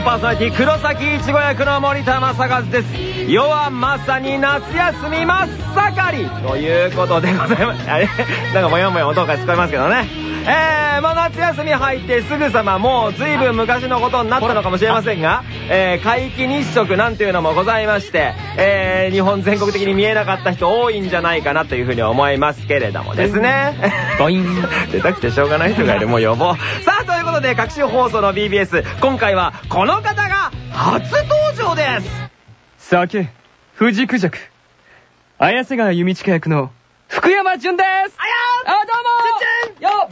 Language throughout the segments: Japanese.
ジ B ステーションパーソナリティ黒崎いちご役の森田正和です。世はまさに夏休み真っ盛りということでございますあれ？なんかもやもや音が聞こえますけどね。えー、まあ夏休み入ってすぐさまもう随分昔のことになったのかもしれませんが、えー、皆既日食なんていうのもございまして、えー、日本全国的に見えなかった人多いんじゃないかなというふうに思いますけれどもですね。ボイン。出たくてしょうがない人がいる、もう呼ぼう。さあ、ことで、各種放送の BBS、今回はこの方が初登場です酒、藤クジャク。綾瀬川弓近役の福山潤ですあやあ、どうもよ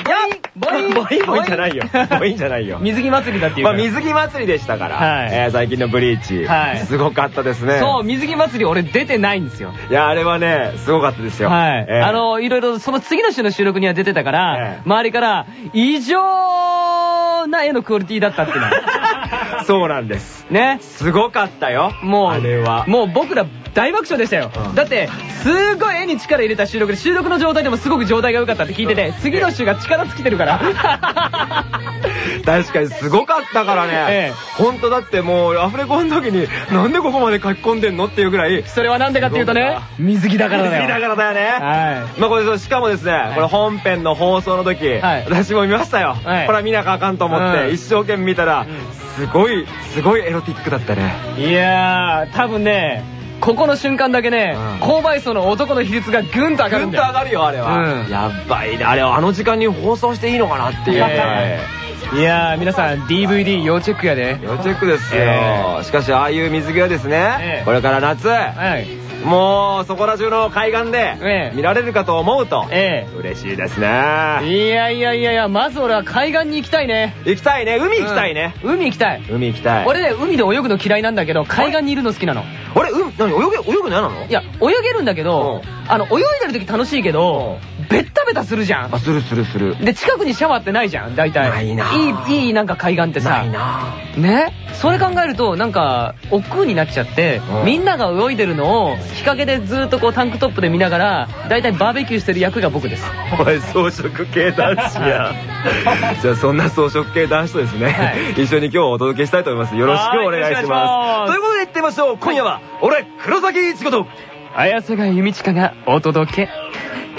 ボインボインボインじゃないよ。ボインじゃないよ。水着祭りだっていうまあ。水着祭りでしたから、はいえー最近のブリーチ、はいすごかったですね。そう、水着祭り俺出てないんですよ。いや、あれはね、すごかったですよ。はい。えーあ、の、いろいろ、その次の週の収録には出てたから、ええ周りから、異常な絵のクオリティだったっていうの。そうなんです。ね。すごかったよ。もう、あれは。もう僕ら大爆笑でしたよ。うんだって、すごい絵に力入れた収録で、収録の状態でもすごく状態が良かったって聞いてて、次の週が力尽きてるから。確かにすごかったからね。ええ本当だってもうアフレコの時になんでここまで書き込んでんのっていうぐらい。それはなんでかっていうとね、水着だからだよ。水着だからだよね。はまあこれそうしかもですね、いこれ本編の放送の時、はい私も見ましたよ。はいこれは見なきゃあかんと思って、うん一生懸命見たら、すごい、すごいエロティックだったね。い。いやー、多分ね、ここの瞬間だけね、うん購買層の男の比率がぐんと上がぐんるんだよ。と上がるよ、あれは。うんやばいね。あれ、あの時間に放送していいのかなっていうね。いやー、皆さん DVD 要チェックやで。要チェックですよ、えしかしああいう水着はですね、ええこれから夏、はい。もうそこら中の海岸でええ見られるかと思うと、え嬉しいですねえ。いやいやいやいや、まず俺は海岸に行きたいね。行きたいね海行きたいね、うん海行きたい。海行きたい俺ね、海で泳ぐの嫌いなんだけど、海岸にいるの好きなの。あれ海何泳げ泳ぐの嫌なの？いや、泳げるんだけど、あの、泳いでる時楽しいけど、ベッタベタするじゃん。あ。するするする。で、近くにシャワーってないじゃん、大体。ないな。いい、いいなんか海岸ってさ。ないな。ね？それ考えると、なんか、億劫になっちゃってう、ん。みんなが泳いでるのを、日陰でずっとこうタンクトップで見ながら、大体バーベキューしてる役が僕です。お前装飾系男子や。じゃあそんな装飾系男子とですね、はい。一緒に今日お届けしたいと思います。よろしくお願いしまますってみましょう今夜は俺黒崎一子と綾瀬川弓近がお届け。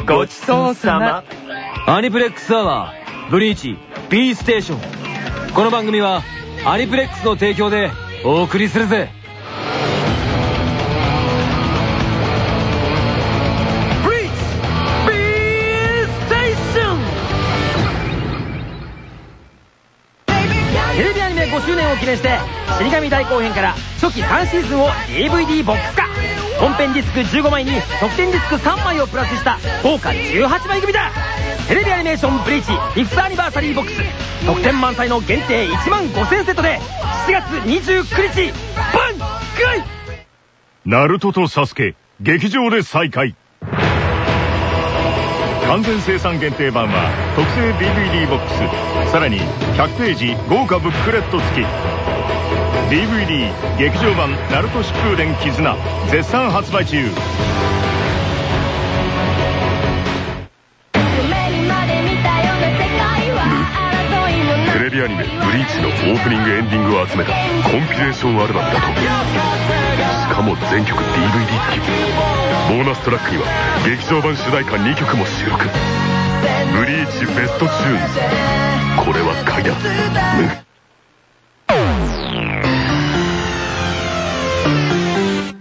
ごちそうさま。アニプレックスアワー、ブリーチ、B ステーション。この番組は、アニプレックスの提供でお送りするぜ。5周年を記念して死神大後編から初期3シーズンを DVD ボックス化。本編ディスク15枚に特典ディスク3枚をプラスした豪華18枚組だ。テレビアニメーションブリーチフィフスアニバーサリーボックス。特典満載の限定1万5000セットで7月29日バンクイナルトとサスケ劇場で再会。完全生産限定版は特製 DVD ボックス。さらに100ページ豪華ブックレット付き。DVD 劇場版「ナルト疾風伝絆」絶賛発売中。テレビアニメ「ブリーチ」のオープニングエンディングを集めたコンピレーションアルバムだと。しかも全曲 DVD 付きボーナストラックには劇場版主題歌2曲も収録。ブリーチベストチューンズ。これは買いだ。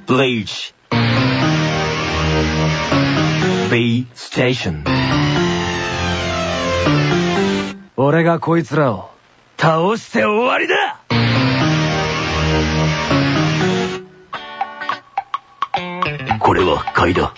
ブリーチ B ステーション俺がこいつらを倒して終わりだこれは買いだ。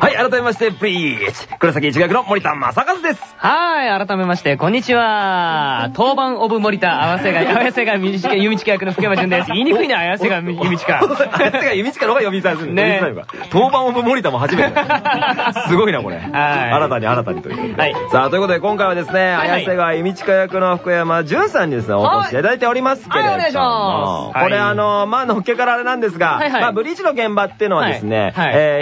はい、改めまして、ブリーチ黒崎一学の森田正和です。はい、改めまして、こんにちは。当番オブ森田、合わせが、合わせが弓近、弓近役の福山潤です。言いにくいな、合わせが弓近。あやつが弓近の方が呼びづらいですね当番オブ森田も初めてだ。すごいな、これ。はい新たに新たにという。はいさあ、ということで今回はですね、はいはい綾瀬が弓近役の福山潤さんにですね、お越しいただいておりますけれども。はいお願いしますこれはいあの、まあ、のっけからあれなんですが、まあ、ブリーチの現場っていうのはですね、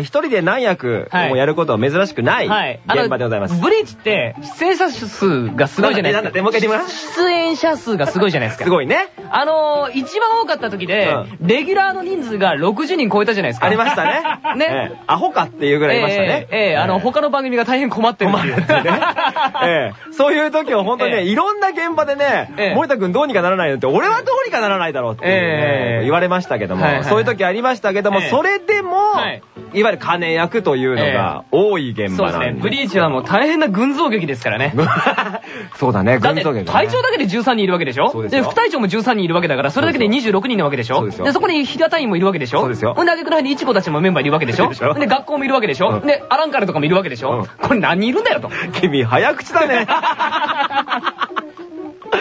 一人で何役もやることは珍しくない現場でございます。ブリーチって、出演者数がすごいじゃないですか。なんだってもう一回言ってみます？出演者数がすごいじゃないですか。すごいね。あのー、一番多かった時で、レギュラーの人数が60人超えたじゃないですか。ありましたね。ねええアホかっていうぐらいいましたね。ええええあの、他の番組が大変困ってるっていう。困るってね。ええそういう時は本当にね、ええいろんな現場でね、ええ森田くんどうにかならないのって、俺はどうにかならないだろうって言われましたけども、はいはいそういう時ありましたけども、ええそれでも、はいい、わゆる金役というのが多い現場なんで。そうですね。ブリーチはもう大変な群像劇ですからね。そうだね、群像劇、ね。隊長だけで13人いるわけでしょ？そうですよ。副隊長も13人いるわけだから、それだけで26人なわけでしょ？そうですよ。で、そこに平隊員もいるわけでしょ？そうですよ。ほんで、挙句の間にイチコたちもメンバーいるわけでしょ？でしょ。で、学校もいるわけでしょ？うん。で、アランカルとかもいるわけでしうん。ょこれ何人いるんだよと。君、早口だね。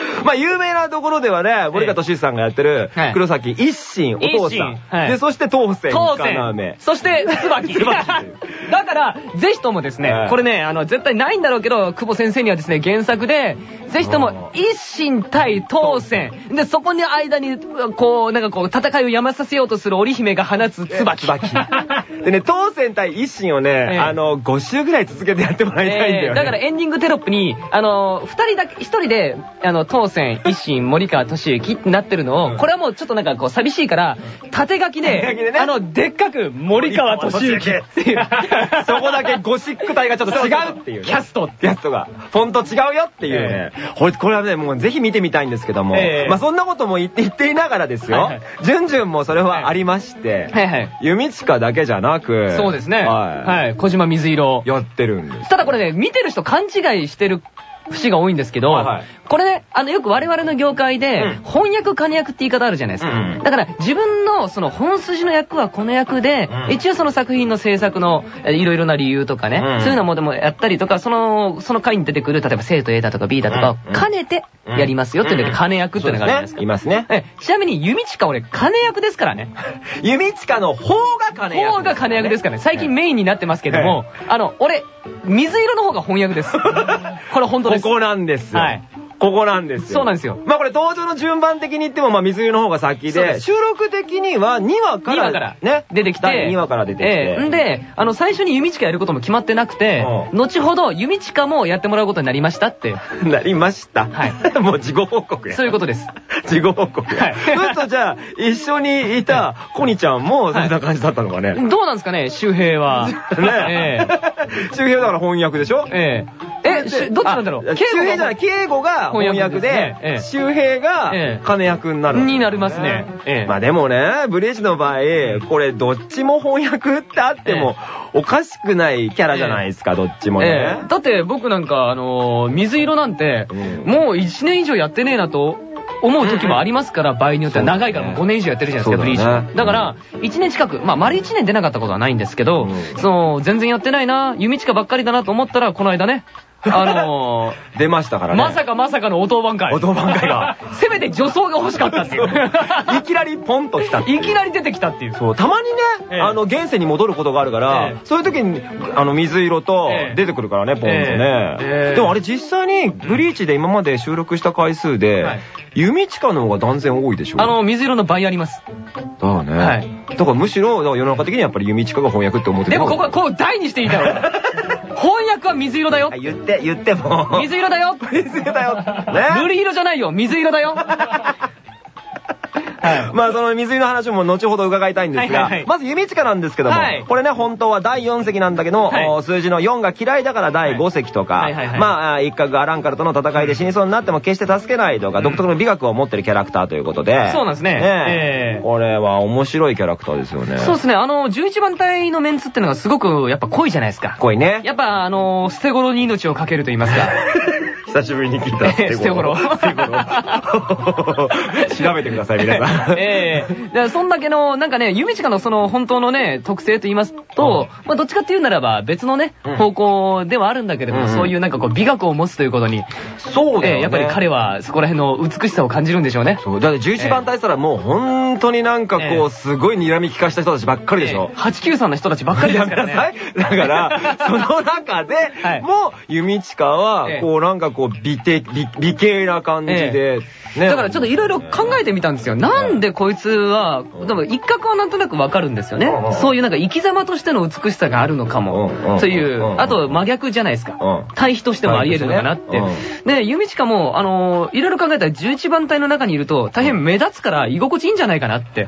まあ、有名なところではね、森川敏之さんがやってるはい、黒崎一心、お父さん。はいで、そして当選、当要選。そして、椿。椿 だから、ぜひともですね、はいこれね、あの、絶対ないんだろうけど、久保先生にはですね、原作で、ぜひとも、一心対当選。で、そこに間に、こう、なんかこう、戦いをやまさせようとする織姫が放つ椿。椿。でね、当選対一心をね、ええあの、5週ぐらい続けてやってもらいたいんだよね。えーだからエンディングテロップに、あの、二人だけ、一人で、あの、当選、一心、森川俊之ってなってるのを、うんこれはもうちょっとなんかこう寂しいから、縦書きで、あの、でっかく、森川俊之っていう。そこだけゴシック体がちょっと違うっていうね。キャストキャストが。フォント違うよっていうね。これこれはね、もうぜひ見てみたいんですけども。ええまあそんなことも言って言っていながらですよ。じゅんじゅんもそれはありまして。はいはい。弓近だけじゃなく。そうですね。ははい。小島水色い。。やってるんです。ただこれね、見てる人勘違いしてる節が多いんですけど、はいはいこれね、あの、よく我々の業界で、うん翻訳金役って言い方あるじゃないですか。うんだから、自分のその本筋の役はこの役で、うん一応その作品の制作のえいろいろな理由とかね、うんそういうのもでもやったりとか、その、その回に出てくる、例えば生徒 A だとか B だとかをうん兼ねてやりますよっていうので、うん金役っていうのがあるじゃないですか。いますね。えちなみに、弓近俺、金役ですからね。弓近の方が金役。方が金役ですからね。最近メインになってますけども、あの、俺、水色の方が翻訳です。これ本当です。ここなんですよ。はい。ここなんですよ。そうなんですよまあこれ登場の順番的に言っても、まあ水色の方が先で、収録的には2話から、2話からね、出てきて、第2話から出てきて。えで、あの、最初に弓近やることも決まってなくて、うん後ほど弓近もやってもらうことになりましたって、なりました。はい もう事後報告や。そういうことです。事後報告や。はいそうするとじゃあ、一緒にいたコニちゃんもそんな感じだったのかね。どうなんですかね、周平は。ねえ周平だから翻訳でしょ？えええどっちなんだろう？あ周平じゃない、敬語が翻訳翻訳で周平がええ。金役になる。になりますね。ええ。まあでもね、ブリーチの場合、これどっちも翻訳ってあっても、おかしくないキャラじゃないですか、どっちもえね。え。だって僕なんか、あのー水色なんて、うん。もう1年以上やってねえなと思う時もありますから、場合によっては。長いからもう5年以上やってるじゃないですか、ブリーチ。だから、1年近く、まあ丸1年出なかったことはないんですけど、うん。その、全然やってないな、弓近ばっかりだなと思ったら、この間ね、あのー出ましたからね。まさかまさかのお当番会。お当番会が。せめて女装が欲しかったっていう。いきなりポンと来たっていきなり出てきたっていう。そう、たまにね、ええあの、現世に戻ることがあるから、ええそういう時に、あの、水色とええ出てくるからね、ポンとね。ええでもあれ実際に、ブリーチで今まで収録した回数で、はい弓近の方が断然多いでしょあの、水色の倍あります。だよね。はいだからむしろ、世の中的にやっぱり弓近が翻訳って思ってでもここは、こう大にしていいだろう。翻訳は水色だよあ。言って、言っても。水色だよ。水色だよ。瑠璃色じゃないよ。水色だよ。はい。まあその水着の話も後ほど伺いたいんですが、まず弓近なんですけども、はいこれね本当は第4席なんだけど数字の4が嫌いだから第5席とか、まあ一角アランカルとの戦いで死にそうになっても決して助けないとか、独特の美学を持ってるキャラクターということで、そうなんですねこれは面白いキャラクターですよね。そうですね。あの、11番隊のメンツってのがすごくやっぱ濃いじゃないですか。濃いね。やっぱあの、捨て頃に命をかけると言いますか。久しぶりに聞いた。捨て頃捨て頃調べてください、皆さん。ええだからそんだけの、なんかね、ユミチカのその本当のね、特性と言いますと、まあどっちかっていうならば別のねうん、方向ではあるんだけれども、そういうなんかこう美学を持つということに、そうだよね。ええやっぱり彼はそこら辺の美しさを感じるんでしょうね。そう、だって11番隊したらもう本当になんかええこう、すごい睨み利かした人たちばっかりでしょ。893の人たちばっかりですからね。だから、その中で はいも、弓近はええ、こうなんかこう、美的、美美形な感じで、ねだからちょっといろいろ考えてみたんですよ。なんでこいつは、でも一角はなんとなくわかるんですよね。そういうなんか生き様としての美しさがあるのかうんもう。んというう、んあと真逆じゃないですかうん。対比としてもあり得るのかなって。で、ユミチカも、あのー、いろいろ考えたら11番隊の中にいると大変目立つから居心地いいんじゃないかなって。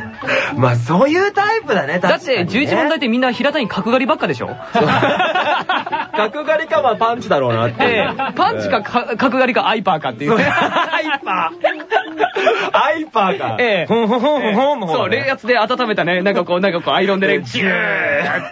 まあそういうタイプだね、だって11番隊ってみんな平田に角刈りばっかでしょ 角刈りかまあパンチだろうなって。ええ、パンチかか角刈りかアイパーかっていう。アイパー。アイパーか。ええ。ほんほんほんほんの方そう、冷圧で温めたね、なんかこう、なんかこう、アイロンでね、ジュー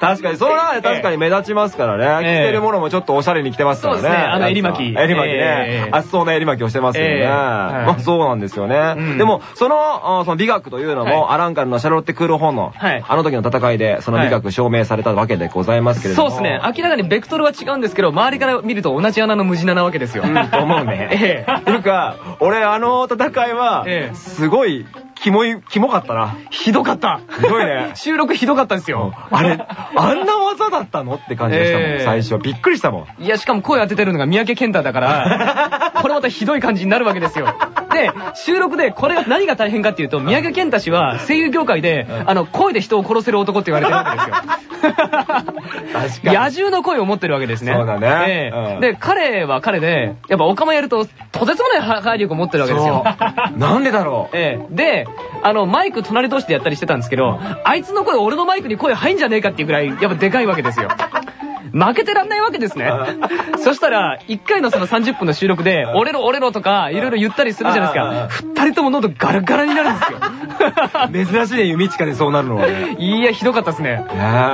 確かに、その中で確かに目立ちますからね。ええ着てるものもちょっとおしゃれに着てますからね。そうですねあの襟巻き襟巻きえねえ。厚そうな襟巻きをしてますよね。まあそうなんですよねうん。でも、その、あその美学というのも、はアランカルのシャロッテ・クール本の、はいあの時の戦いで、その美学証明されたわけでございますけれども。そうですね。明らかにベクトルは違うんですけど、周りから見ると同じ穴の無地ななわけですよ。思うね。ええというか、俺あの戦いはえ、えすごい、キモい、キモかったな。ひどかった。ひどいね 収録ひどかったですよ。あれ、あんな技だったの？って感じがしたもん、ええ最初。びっくりしたもん。いや、しかも声当ててるのが三宅健太だから、これまたひどい感じになるわけですよ。で、収録でこれが何が大変かっていうと、三宅健太氏は声優業界で、あの、声で人を殺せる男って言われてるわけですよ。確かに野獣の声を持ってるわけですね。そうだねええうんで、彼は彼で、やっぱオカマやると、とてつもない破壊力を持ってるわけですよ。なんでだろう。ええで、あの、マイク隣同士でやったりしてたんですけど、あいつの声俺のマイクに声入んじゃねえかっていうぐらい、やっぱでかいわけですよ。負けてらんないわけですね。そしたら、1回のその30分の収録で、折れろ折れろとか、いろいろ言ったりするじゃないですか。二人とも喉ガラガラになるんですよ。珍しいね、弓近でそうなるのはね。いや、ひどかったですね。ね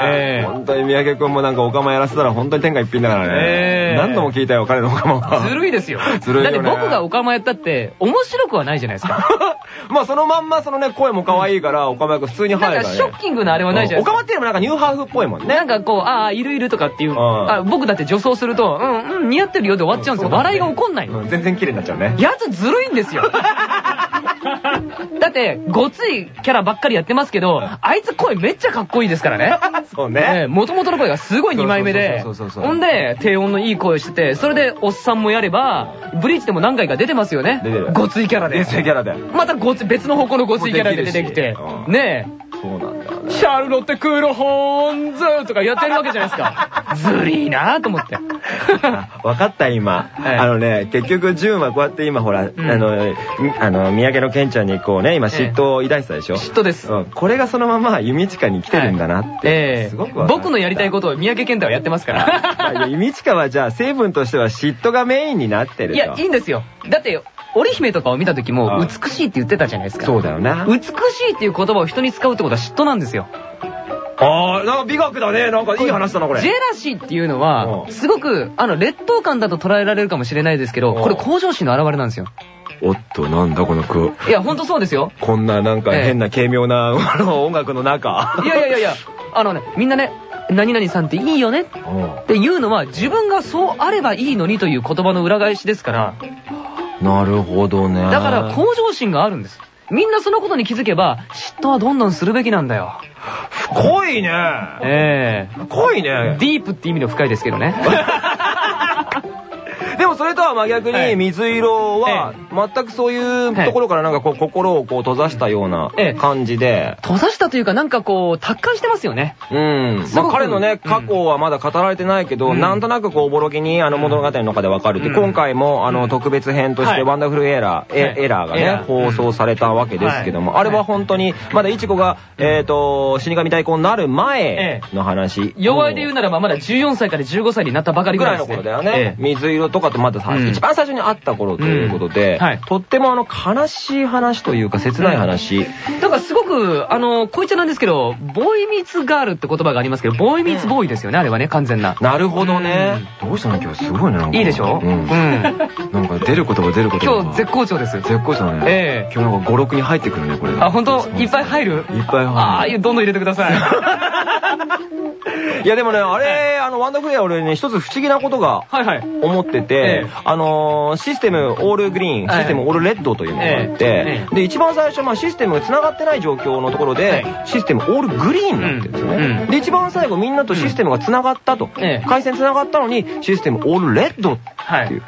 えええ本当に三宅くんもなんかオカマやらせたら本当に天下一品だからね。ええ何度も聞いたよ、彼のオカマは。ずるいですよ。ずるいだって僕がオカマやったって、面白くはないじゃないですか。まあそのまんまそのね、声も可愛いから、オカマ役普通になんか入るからね。ショッキングなあれはないじゃないですか。オカマっていうのもなんかニューハーフっぽいもんね。なんかこう、ああ、いるいるとかっていう、んあ僕だって女装すると、うん、うん、似合ってるよで終わっちゃうんですよ。笑いが起こんないの。うん全然綺麗になっちゃうね。やつずるいんですよ。だって、ごついキャラばっかりやってますけど、あいつ声めっちゃかっこいいですからね。そうね。もともとの声がすごい2枚目でそうそうそうそう、そうほんで、低音のいい声してて、それでおっさんもやれば、ブリーチでも何回か出てますよね出てる。ごついキャラで冷。静キャラで。またごつ、別の方向のごついキャラで出てきてねえ、ね。シャルロッテ・クールホーンズとかやってるわけじゃないですか。ずりーなーと思って。わかった今。はいあのね、結局、ジュンはこうやって今ほら、んあの、みあの、宮城のケンちゃんにこうね、今嫉妬を抱いてたでしょ？嫉妬です。うんこれがそのまま弓近に来てるんだなって。ええすごく僕のやりたいことを三宅健太はやってますから。弓近はじゃあ成分としては嫉妬がメインになってると。いや、いいんですよ。だって、織姫とかを見た時も、うん美しいって言ってたじゃないですか。そうだよな。美しいっていう言葉を人に使うってことは嫉妬なんですよ。ああ、なんか美学だね。なんかいい話だな、これ。ジェラシーっていうのは、うんすごく、あの、劣等感だと捉えられるかもしれないですけど、うんこれ向上心の表れなんですよ。おっと、なんだこの句。いや、ほんとそうですよ。こんななんかええ変な軽妙な、あの音楽の中。いやいやいやいや、あのね、みんなね、何々さんっていいよねっていうのは、自分がそうあればいいのにという言葉の裏返しですから、なるほどね。だから向上心があるんです。みんなそのことに気づけば、嫉妬はどんどんするべきなんだよ。濃いね。え濃いえね。ディープって意味の深いですけどね。でもそれとは真逆はい。に水色は全くそういうところからなんかこう心をこう閉ざしたようなええ。感じで。閉ざしたというか、なんかこう、達観してますよね。うん。まあ彼のね、うん。過去はまだ語られてないけど、うん。なんとなくこう、おぼろげにあの物語の中でわかるって、うん。今回もあのうん。特別編としはい。て Wonderful Error、エラーがね、放送されたわけですけども、はい。あれは本当に、まだイチコが、えっと、死神代行になる前の話。齢で言うならば、まだ14歳から15歳になったばかりぐらい。の頃だよね。水色とかってまださ、うん一番最初に会った頃ということで、うんはいとってもあの、悲しい話というか、切ない話。だからすごく、あの、こういっちゃなんですけど、ボーイミーツガールって言葉がありますけど、ボーイミーツボーイですよね、あれはね、完全な。なるほどね。どうしたの？今日すごいね、なんか。いいでしょ？うん。うん。なんか出る言葉出る言葉。今日絶好調です。絶好調だね。ええ今日なんか5、6に入ってくるね、これ。あ、本当？いっぱい入る？いっぱい入るああ、どんどん入れてください。いやでもね、あれ、あの、ワンダフレア俺ね、一つ不思議なことが。思ってえてえ、あのー、システムオールグリーン、はいシステムオールレッドというのがあっえてえ、で、一番最初、まあシステムが繋がってない状況のところでは、システムオールグリーンになってるんですよね。で、一番最後みんなとシステムが繋がったと。ええ。回線繋がったのに、システムオールレッドってはい。いう。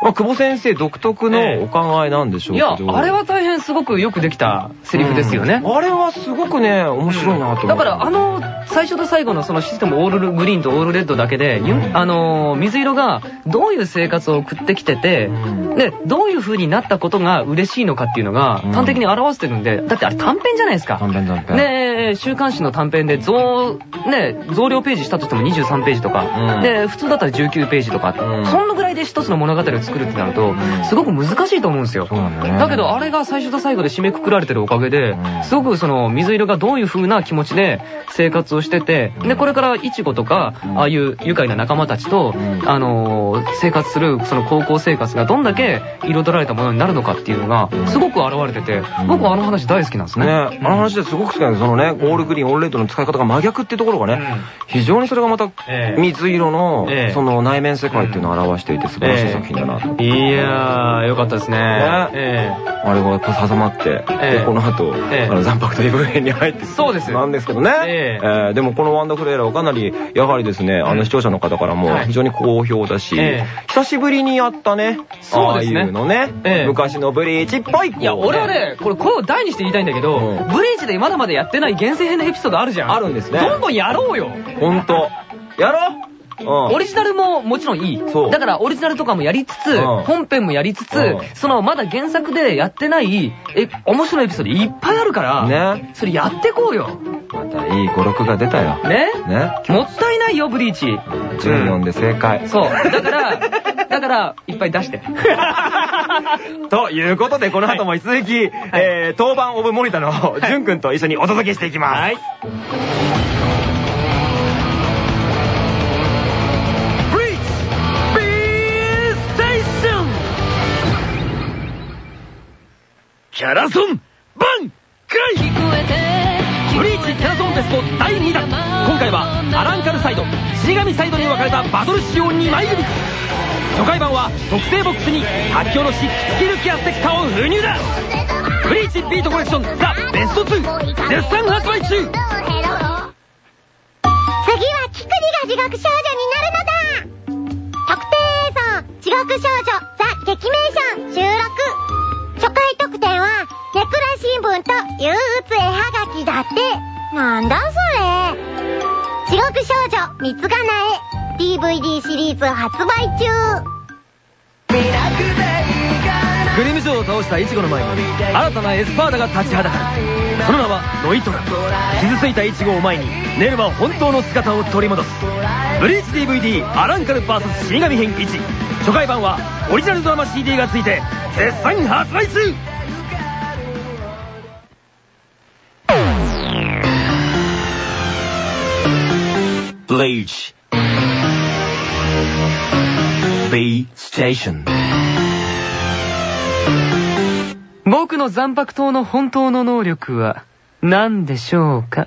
まあ、久保先生独特のお考えなんでしょういけど。や、あれは大変すごくよくできたセリフですよね。うんあれはすごくね、面白いなと思って。だから、あの、最初と最後のそのシステムオールグリーンとオールレッドだけで、ゆあの、水色がどういう生活を送ってきてて、うんで、どういう風になったことが嬉しいのかっていうのがうん端的に表してるんで、だってあれ短編じゃないですか。短編短編。ね週刊誌の短編で増、ね、増量ページしたとしても23ページとか、うんで、普通だったら19ページとか、うんそんなぐらいで一つの物語を作るってなると、んすごく難しいと思うんですよ。だけど、あれが最初と最後で締めくくられてるおかげでうん、すごくその水色がどういう風な気持ちで生活をしてて、で、これからイチゴとか、うん。ああいう愉快な仲間たちとう、ん。あのー、生活するその高校生活がどんだけ彩られたものになるのかっていうのが、すごく現れてて、僕はあの話大好きなんですね。ね、あの話ですごく好きなんです。そのね、 all green、all red の使い方が真逆っていうところがね、うん。非常にそれがまたええ。水色のええ。その内面世界っていうのを表していて素晴らしい作品だなと。いやー、よかったですね。ね。えあれが挟まって、ええ。でこの後、ええ。あの斬魄刀異聞編に入ってそうです。なんですけどね。ええ。えーでもこの Wonderful Error はかなり、やはりですね、あの視聴者の方からもはい。非常に好評だし、ええ。久しぶりにやったね、そうですね。ああいうのね、ええ。昔のブリーチっぽい。いや、俺はね、これ声を大にして言いたいんだけど、うん。ブリーチでまだまだやってない厳選編のエピソードあるじゃん。あるんですね。どんどんやろうよ。ほんと。やろう。うんオリジナルももちろんいい。だからオリジナルとかもやりつつ、うん本編もやりつつ、うんそのまだ原作でやってない、え、面白いエピソードいっぱいあるから、ね。それやってこうよ。またいい語録が出たよ。ねね。もったいないよ、ブリーチ。14で正解。そう。だから、だから、いっぱい出して。ということで、この後も引き続き、えー、当番オブモニタの、ジュン君と一緒にお届けしていきます。はい。キャラソンバンクライブリーチキャラソンテスト第2弾。今回はアランカルサイド死神サイドに分かれたバトル仕様2枚組初回版は特製ボックスに発狂のしスキルケアステッカーを封入だ。ブリーチビートコレクションザ・ベスト2絶賛発売中。次はキクリが地獄少女になるのだ。特定映像地獄少女ザ・劇名ション。収録初回特典はネクラ新聞と憂鬱絵はがきだって。なんだそれ。地獄少女三つがなえ DVD シリーズ発売中。グリム城を倒したイチゴの前に新たなエスパーダが立ちはだかる。その名はノイトラ。傷ついたイチゴを前にネルは本当の姿を取り戻す。ブリーチ DVD アランカル VS 死神編1初回版はオリジナルドラマ CD が付いて絶賛発売中。ブリーチ B ステーション僕の残白刀の本当の能力は何でしょうか？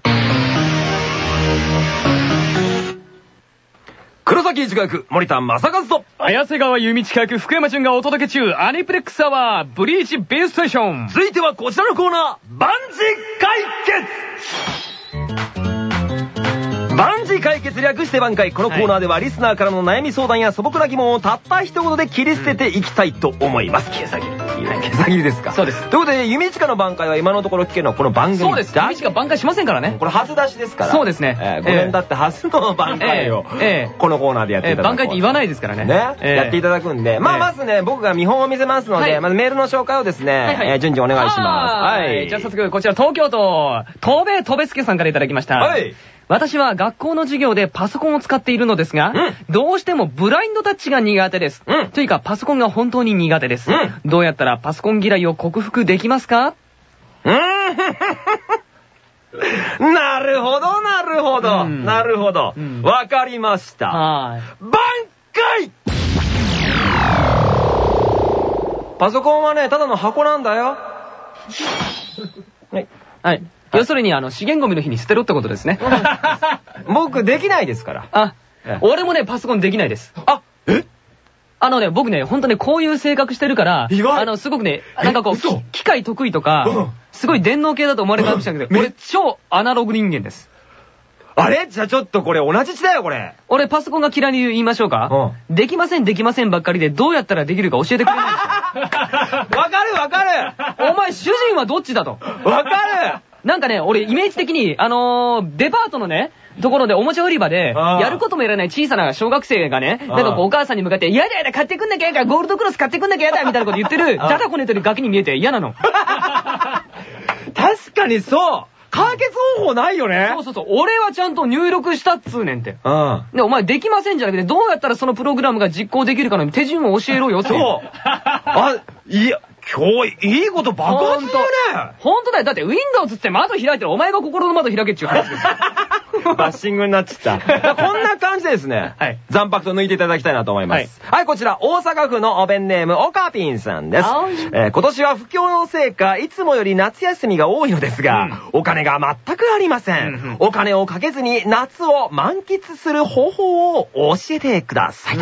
黒崎一学役、森田正和と、綾瀬川由美近く福山潤がお届け中アニプレックスアワーブリーチ B ステーション。続いてはこちらのコーナー、万事解決万事解決略して挽回このコーナーではリスナーからの悩み相談や素朴な疑問をたった一言で切り捨てていきたいと思います。毛先毛先ですか。そうです。ということで、弓近の挽回は今のところ聞けるのはこの番組そうです。だ由美近挽回しませんからね。これ初出しですから。そうですね。えー、5年経って初の挽回を、えこのコーナーでやっていただこうえ挽回って言わないですからね。ね、ええやっていただくんで、まあ、ええまずね、僕が見本を見せますので、はい。まずメールの紹介をですね、順次お願いします。はい。じゃあ早速、こちら東京都、東米とべすけさんからいただきました。はい。私は学校の授業でパソコンを使っているのですが、うんどうしてもブラインドタッチが苦手です。うんというか、パソコンが本当に苦手です。うんどうやったらパソコン嫌いを克服できますか？うーん なるほど、なるほど。うんなるほどうん。わかりました。はい。挽回パソコンはね、ただの箱なんだよ。はい。はい。要するに、あの、資源ゴミの日に捨てろってことですね。僕できないですから。あええ、俺もね、パソコンできないです。あ、え？あのね、僕ね、ほんとね、こういう性格してるから、あの、すごくね、なんかこう、機械得意とうんか、すごい電脳系だと思われるかもしれないけど、め俺超アナログ人間です。あれ？じゃあちょっとこれ同じ地だよ、これ。俺パソコンが嫌いに言いましょうか？できませんできませんばっかりでどうやったらできるか教えてくれない？わかるわかるお前主人はどっちだと？わかるなんかね、俺イメージ的に、あのーデパートのね、ところでおもちゃ売り場で、やることもやらない小さな小学生がね、なんかこうお母さんに向かって、やだやだ買ってくんなきゃやだゴールドクロス買ってくんなきゃやだみたいなこと言ってる、あーダダこねてるガキに見えて嫌なの。確かにそう解決方法ないよねそうそうそう、俺はちゃんと入力したっつうねんって。うん。で、お前できませんじゃなくて、どうやったらそのプログラムが実行できるかの手順を教えろよって。そうあ、いや、今日いいこと爆発するね本当だよ。だって Windows って窓開いてるお前が心の窓開けっちゅう話ですよ。バッシングになっちゃった。こんな感じでですね。はい残白と抜いていただきたいなと思います。はい、こちら、大阪府のお弁ネーム、オカピンさんですあ。えー今年は不況のせいか、いつもより夏休みが多いのですが、お金が全くありません。うんうんお金をかけずに夏を満喫する方法を教えてください。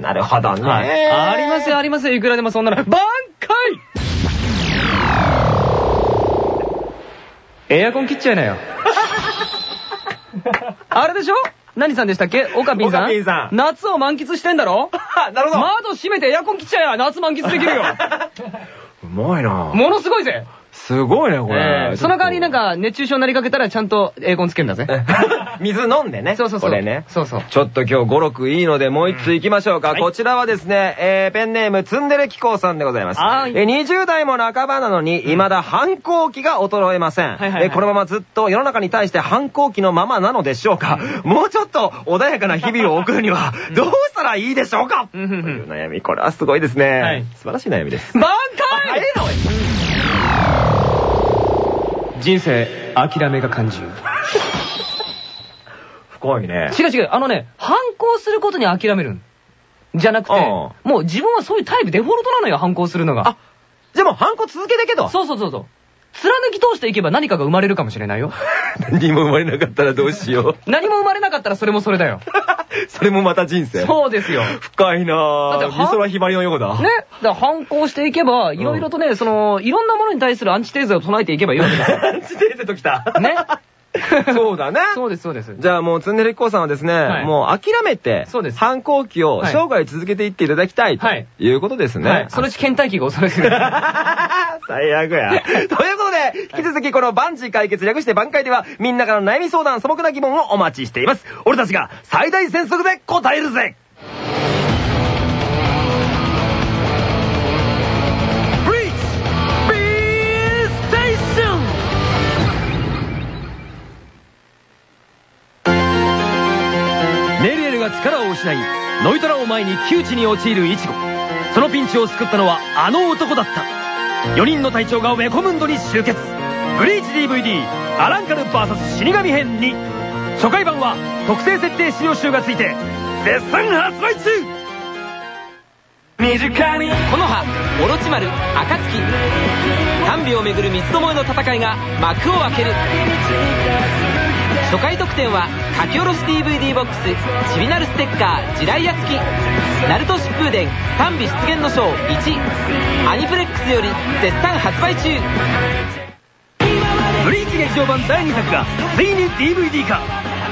なるほどね。はい。ありますよ、ありますよ。いくらでもそんなの。挽回エアコン切っちゃいなよ。あれでしょ？何さんでしたっけ？オカピンさん？オカピンさん夏を満喫してんだろ？なるほど。窓閉めてエアコン切っちゃえば夏満喫できるよ。うまいなものすごいぜ。すごいね、こえれ。ーその代わりなんか熱中症になりかけたらちゃんとエアコンつけんだぜ。水飲んでね？そうそうそう。これね。そうそう。ちょっと今日語録いいのでもう一つ行きましょうか。はいこちらはですね、えー、ペンネームツンデレキコーさんでございます。はいえー20代も半ばなのに未だ反抗期が衰えません。はいはいはいえーこのままずっと世の中に対して反抗期のままなのでしょうか。もうちょっと穏やかな日々を送るにはどうしたらいいでしょうかという悩み、これはすごいですね。はい素晴らしい悩みです。挽回早いな人生、諦めが感じる。深いね。違う違う、あのね、反抗することに諦めるん。じゃなくて、うんもう自分はそういうタイプ、デフォルトなのよ、反抗するのが。あ、じゃあもう反抗続けてけど。そうそうそうそう。貫き通していけば何かが生まれるかもしれないよ。何も生まれなかったらどうしよう。何も生まれなかったらそれもそれだよ。それもまた人生。そうですよ。ね。深いなぁ。だっては美空ひばりのようだ。だから反抗していけば、いろいろとね、その、いろんなものに対するアンチテーゼを唱えていけばいいわけだよ。アンチテーゼときた。ね。そうだね。そうです、そうです。じゃあもうツンデレキコーさんはですね、はいもう諦めて、そうです反抗期をはい生涯続けていっていただきたいとはいいうことですね。はい。そのうち倦怠期が恐れてる。最悪や。ということで、引き続きこのバンジー解決略して挽回では、みんなからの悩み相談、素朴な疑問をお待ちしています。俺たちが最大戦速で答えるぜ失い、ノイトラを前に窮地に陥るイチゴ。そのピンチを救ったのはあの男だった。4人の隊長がウェコムンドに集結。ブリーチ DVD、アランカル VS 死神編2。初回版は特製設定資料集がついて、絶賛発売中身近にこの葉オロチマル暁丹美をめぐる三つどもえの戦いが幕を開ける初回特典は書き下ろし DVD ボックスちびなるステッカー地雷屋付きナルト疾風伝丹美出現の章1アニプレックスより絶賛発売中。ブリーチ劇場版第2作がついに DVD 化。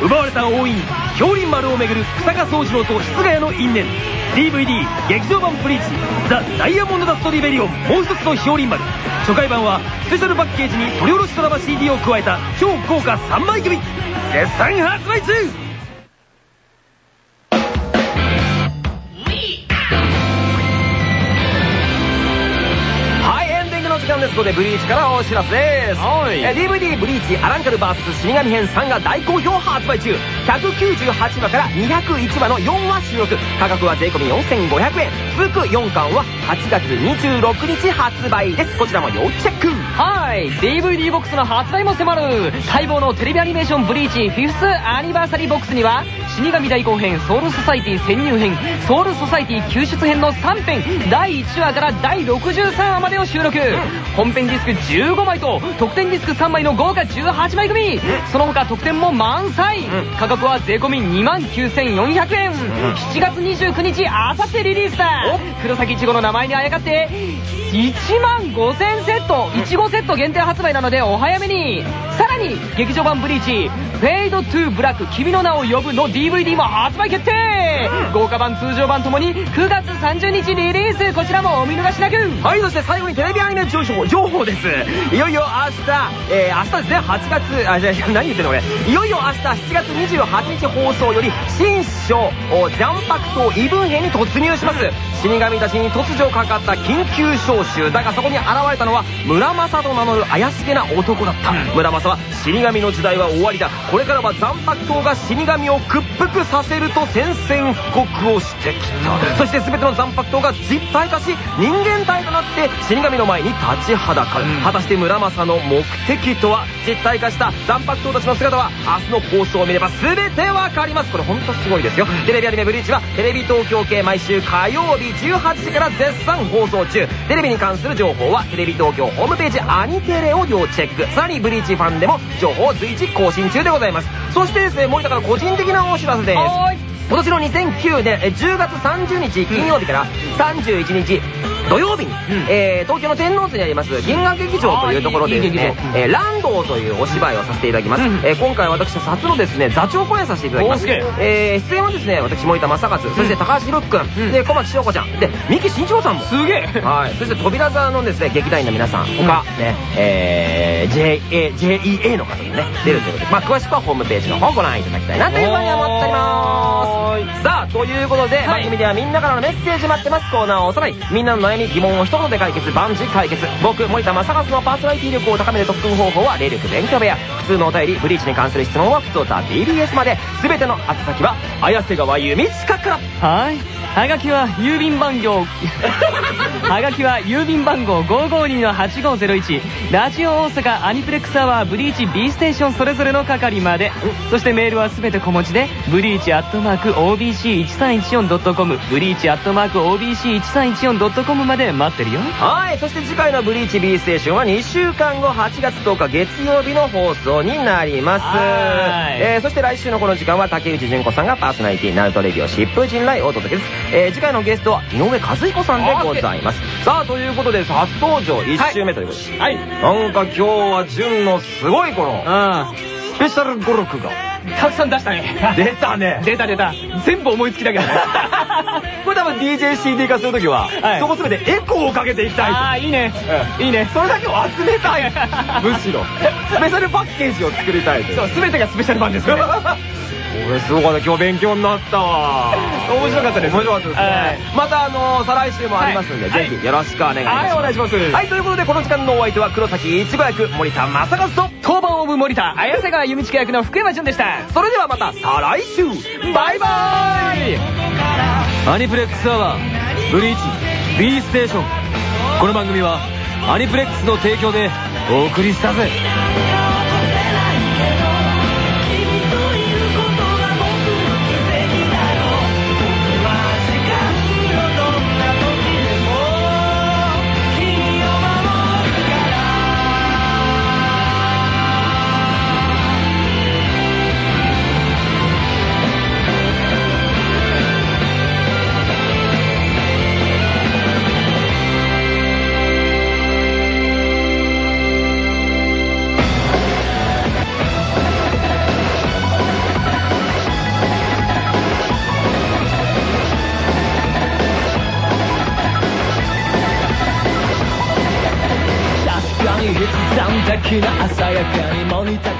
奪われた王院氷林丸をめぐる草加宗次郎と室ヶ谷の因縁。DVD 劇場版ブリーチザ・ダイヤモンドダストリベリオンもう一つの氷林丸。初回版はスペシャルパッケージに取り下ろしドラマ CD を加えた超豪華3枚組。絶賛発売中。はい、エンディングの時ちゃんですのでブリーチからお知らせです。はい。えー DVD ブリーチアランカル VS 死神編3が大好評発売中198話から201話の4話収録。価格は税込4500円。続く4巻は8月26日発売です。こちらも要チェック。はい。DVD ボックスの発売も迫る。待望のテレビアニメーションブリーチフィフスアニバーサリーボックスには死神大後編ソウルソサイティ潜入編ソウルソサイティ救出編の3編第1話から第63話までを収録。本編ディスク15枚と特典ディスク3枚の豪華18枚組。その他特典も満載。価格は税込2万9400円。7月29日あさってリリースだ。黒崎いちごの名前にあやかって1万5000セット一護セット限定発売なのでお早めに。さらに劇場版 BLEACH Fade to Black 君の名を呼ぶの DVD も発売決定。豪華版通常版ともに9月30日リリース。こちらもお見逃しなく。はい、そして最後にテレビアニメ情報、情報です。いよいよ明日、えー、明日ですね、8月、あ、じゃあ何言ってんの俺。いよいよ明日7月28日放送より、新章、おジャンパクト異文編に突入します。死神たちに突如かかった緊急招集。だがそこに現れたのは、村正と名乗る怪しげな男だった。村正は、死神の時代は終わりだ。これからは残白刀が死神を屈服させると宣戦布告をしてきた。そして全ての残白刀が実体化し、人間体となって死神の前に立ちはだかる。果たして村正の目的とは、実体化した残白刀たちの姿は、明日の放送を見れば全てわかります。これほんとすごいですよ。テレビアニメブリーチは、テレビ東京系毎週火曜日18時から絶賛放送中。テレビに関する情報は、テレビ東京ホームページアニテレを要チェック。さらにブリーチファンでも情報を随時更新中でございます。そしてですね、森田から個人的なお知らせです。今年の2009年え10月30日金曜日から31日土曜日に、えー東京の天王洲にあります銀河劇場というところでですねえーランドというお芝居をさせていただきます、うん。えー今回私初のですね座長公演させていただきます。え。ー出演はですね私森田正和そして高橋宏樹君、うん。で小牧翔子ちゃんで三木慎一郎さんも。すげえ。はい、そして扉座のですね劇団員の皆さん他、ねえー、JA JEA の方もね出るということで、まあ、詳しくはホームページの方をご覧いただきたいなというふうに思っておりますさあということで、番組ではみんなからのメッセージ待ってます。コーナーをおさらい。みんなの悩み疑問を一言で解決万事解決。僕森田正和のパーソナリティ力を高める特訓方法は霊力勉強部屋。普通のお便りブリーチに関する質問は普通た BBS まで。全ての宛先は綾瀬川弓近くからはい。はがきは郵便番号、はがきは郵便番号552-8501、ラジオ大阪アニプレックスアワーブリーチ B ステーションそれぞれの係まで、そしてメールはすべて小文字で、ブリーチアットマーク OBC1314.com、ブリーチアットマーク OBC1314.com まで待ってるよ。はい、そして次回のブリーチ B ステーションは2週間後8月10日月曜日の放送になります。はいえー、そして来週のこの時間は竹内純子さんがパーソナリティ、ナルトレディオ疾風陣来お届けです。えー、次回のゲストは井上和彦さんでございます。さあ、ということで初登場1週目ということで。はい。なんか今日は純のすごいこの、あスペシャル語録がたくさん出したね。出たね。出た出た。全部思いつきだけどね。これ多分 DJCD 化するときは、はいそこすべてエコーをかけていきたいと。ああ、いいね。いいね。それだけを集めたい むしろ スペシャルパッケージを作りたいそう、すべてがスペシャル版ですね。これすごかった今日勉強になったわ。面白かったです。面白かったですまたあの再来週もありますんで、はい。ぜひよろしくお願いします。はいお願いします。はいということでこの時間のお相手は黒崎いちご役森田正和と当番オブ森田綾瀬川由美近役の福山潤でした。それではまた再来週。バイバーイ。アニプレックスアワーブリーチ B ステーション。この番組はアニプレックスの提供でお送りしたぜきな朝やかにモニター